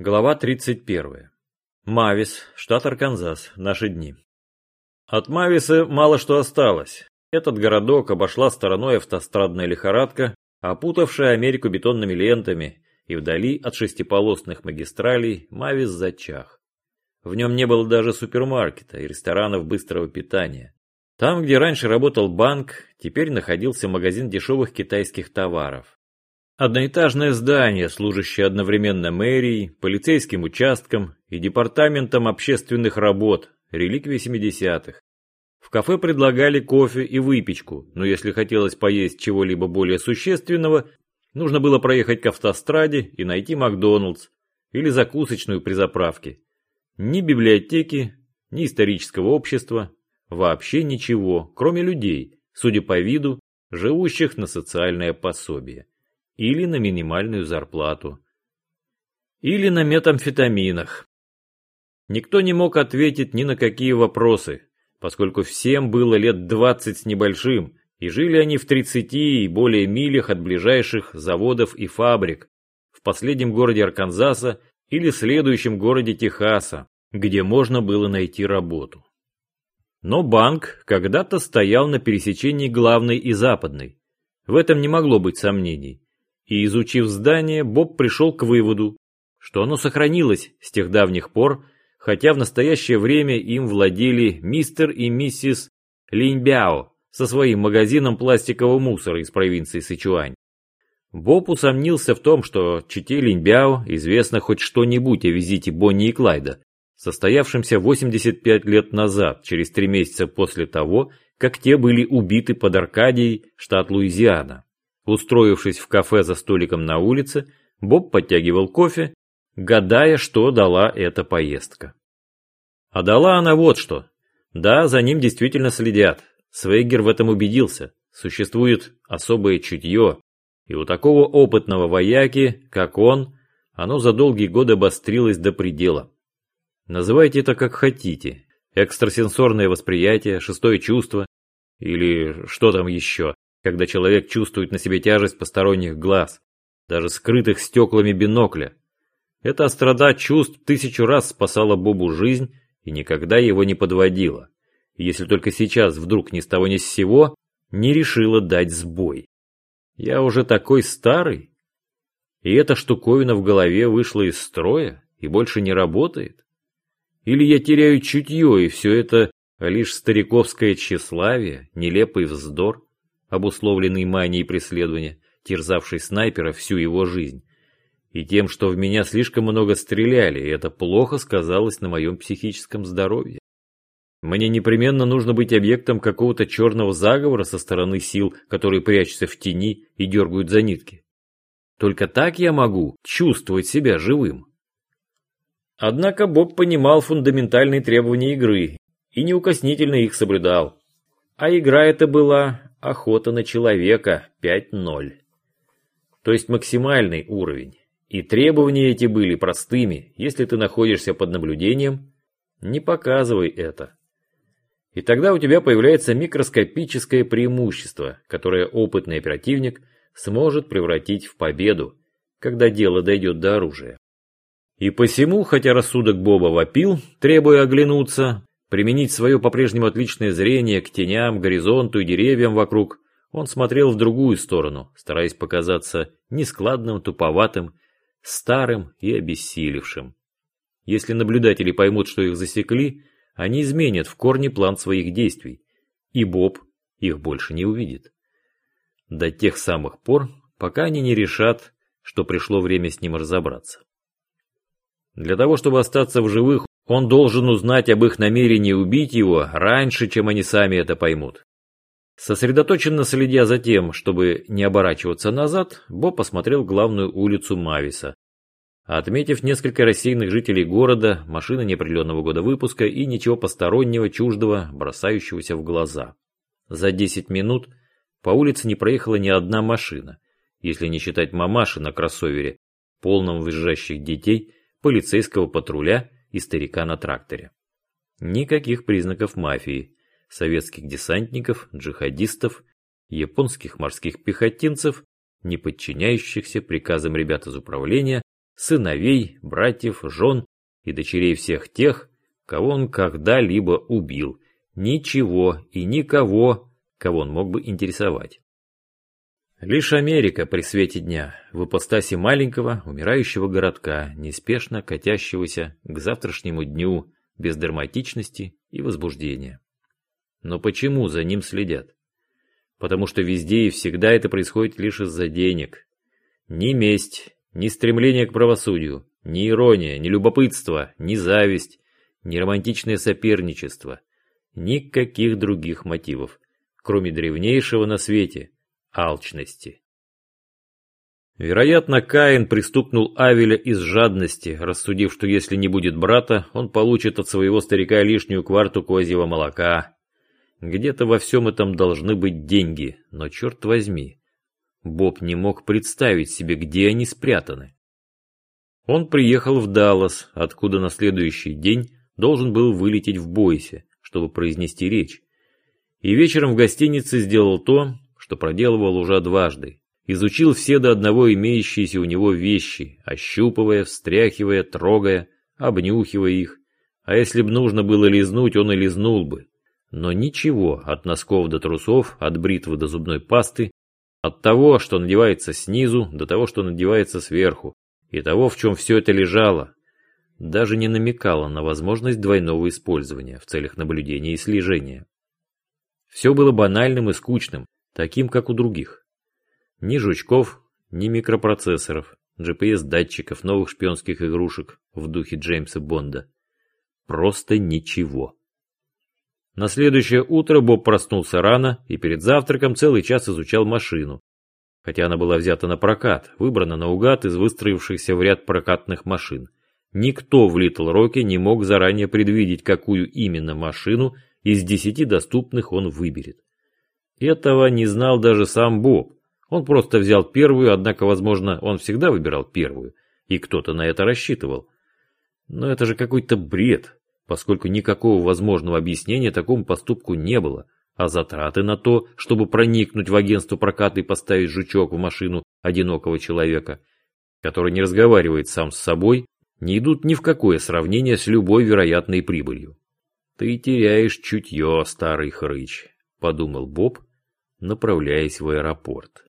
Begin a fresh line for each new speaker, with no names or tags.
Глава 31. Мавис, штат Арканзас, наши дни. От Мависа мало что осталось. Этот городок обошла стороной автострадная лихорадка, опутавшая Америку бетонными лентами, и вдали от шестиполосных магистралей Мавис зачах. В нем не было даже супермаркета и ресторанов быстрого питания. Там, где раньше работал банк, теперь находился магазин дешевых китайских товаров. Одноэтажное здание, служащее одновременно мэрией, полицейским участком и департаментом общественных работ, реликвия 70-х. В кафе предлагали кофе и выпечку, но если хотелось поесть чего-либо более существенного, нужно было проехать к автостраде и найти Макдоналдс или закусочную при заправке. Ни библиотеки, ни исторического общества, вообще ничего, кроме людей, судя по виду, живущих на социальное пособие или на минимальную зарплату, или на метамфетаминах. Никто не мог ответить ни на какие вопросы, поскольку всем было лет 20 с небольшим, и жили они в 30 и более милях от ближайших заводов и фабрик, в последнем городе Арканзаса или следующем городе Техаса, где можно было найти работу. Но банк когда-то стоял на пересечении главной и западной. В этом не могло быть сомнений и изучив здание, Боб пришел к выводу, что оно сохранилось с тех давних пор, хотя в настоящее время им владели мистер и миссис Линьбяо со своим магазином пластикового мусора из провинции Сычуань. Боб усомнился в том, что чите Линьбяо известно хоть что-нибудь о визите Бонни и Клайда, состоявшемся 85 лет назад, через три месяца после того, как те были убиты под Аркадией, штат Луизиана. Устроившись в кафе за столиком на улице, Боб подтягивал кофе, гадая, что дала эта поездка. А дала она вот что. Да, за ним действительно следят. Свейгер в этом убедился. Существует особое чутье, и у такого опытного вояки, как он, оно за долгие годы обострилось до предела. Называйте это как хотите. Экстрасенсорное восприятие, шестое чувство или что там еще когда человек чувствует на себе тяжесть посторонних глаз, даже скрытых стеклами бинокля. Эта острода чувств тысячу раз спасала Бобу жизнь и никогда его не подводила. если только сейчас вдруг ни с того ни с сего не решила дать сбой. Я уже такой старый? И эта штуковина в голове вышла из строя и больше не работает? Или я теряю чутье, и все это лишь стариковское тщеславие, нелепый вздор? Обусловленный манией преследования, терзавшей снайпера всю его жизнь, и тем, что в меня слишком много стреляли, и это плохо сказалось на моем психическом здоровье. Мне непременно нужно быть объектом какого-то черного заговора со стороны сил, которые прячутся в тени и дергают за нитки. Только так я могу чувствовать себя живым. Однако Боб понимал фундаментальные требования игры и неукоснительно их соблюдал. А игра эта была охота на человека 5-0. То есть максимальный уровень. И требования эти были простыми. Если ты находишься под наблюдением, не показывай это. И тогда у тебя появляется микроскопическое преимущество, которое опытный оперативник сможет превратить в победу, когда дело дойдет до оружия. И посему, хотя рассудок Боба вопил, требуя оглянуться, Применить свое по-прежнему отличное зрение к теням, горизонту и деревьям вокруг, он смотрел в другую сторону, стараясь показаться нескладным, туповатым, старым и обессилевшим. Если наблюдатели поймут, что их засекли, они изменят в корне план своих действий, и Боб их больше не увидит. До тех самых пор, пока они не решат, что пришло время с ним разобраться. Для того, чтобы остаться в живых, он должен узнать об их намерении убить его раньше, чем они сами это поймут. Сосредоточенно следя за тем, чтобы не оборачиваться назад, Боб посмотрел главную улицу Мависа. Отметив несколько рассеянных жителей города, машины неопределенного года выпуска и ничего постороннего, чуждого, бросающегося в глаза. За 10 минут по улице не проехала ни одна машина, если не считать мамаши на кроссовере, полном визжащих детей, полицейского патруля и старика на тракторе. Никаких признаков мафии, советских десантников, джихадистов, японских морских пехотинцев, не подчиняющихся приказам ребят из управления, сыновей, братьев, жен и дочерей всех тех, кого он когда-либо убил. Ничего и никого, кого он мог бы интересовать. Лишь Америка при свете дня, в ипостаси маленького, умирающего городка, неспешно катящегося к завтрашнему дню, без драматичности и возбуждения. Но почему за ним следят? Потому что везде и всегда это происходит лишь из-за денег. Ни месть, ни стремление к правосудию, ни ирония, ни любопытство, ни зависть, ни романтичное соперничество, никаких других мотивов, кроме древнейшего на свете – алчности. Вероятно, Каин пристукнул Авеля из жадности, рассудив, что если не будет брата, он получит от своего старика лишнюю кварту козьего молока. Где-то во всем этом должны быть деньги, но черт возьми, Боб не мог представить себе, где они спрятаны. Он приехал в Даллас, откуда на следующий день должен был вылететь в Бойсе, чтобы произнести речь. И вечером в гостинице сделал то, что проделывал уже дважды. Изучил все до одного имеющиеся у него вещи, ощупывая, встряхивая, трогая, обнюхивая их. А если б нужно было лизнуть, он и лизнул бы. Но ничего, от носков до трусов, от бритвы до зубной пасты, от того, что надевается снизу, до того, что надевается сверху, и того, в чем все это лежало, даже не намекало на возможность двойного использования в целях наблюдения и слежения. Все было банальным и скучным, таким как у других. Ни жучков, ни микропроцессоров, GPS-датчиков, новых шпионских игрушек в духе Джеймса Бонда. Просто ничего. На следующее утро Боб проснулся рано и перед завтраком целый час изучал машину. Хотя она была взята на прокат, выбрана наугад из выстроившихся в ряд прокатных машин. Никто в Литл Роке не мог заранее предвидеть, какую именно машину из десяти доступных он выберет. Этого не знал даже сам Боб. Он просто взял первую, однако, возможно, он всегда выбирал первую, и кто-то на это рассчитывал. Но это же какой-то бред, поскольку никакого возможного объяснения такому поступку не было, а затраты на то, чтобы проникнуть в агентство проката и поставить жучок в машину одинокого человека, который не разговаривает сам с собой, не идут ни в какое сравнение с любой вероятной прибылью. «Ты теряешь чутье, старый хрыч», — подумал Боб, направляясь в аэропорт.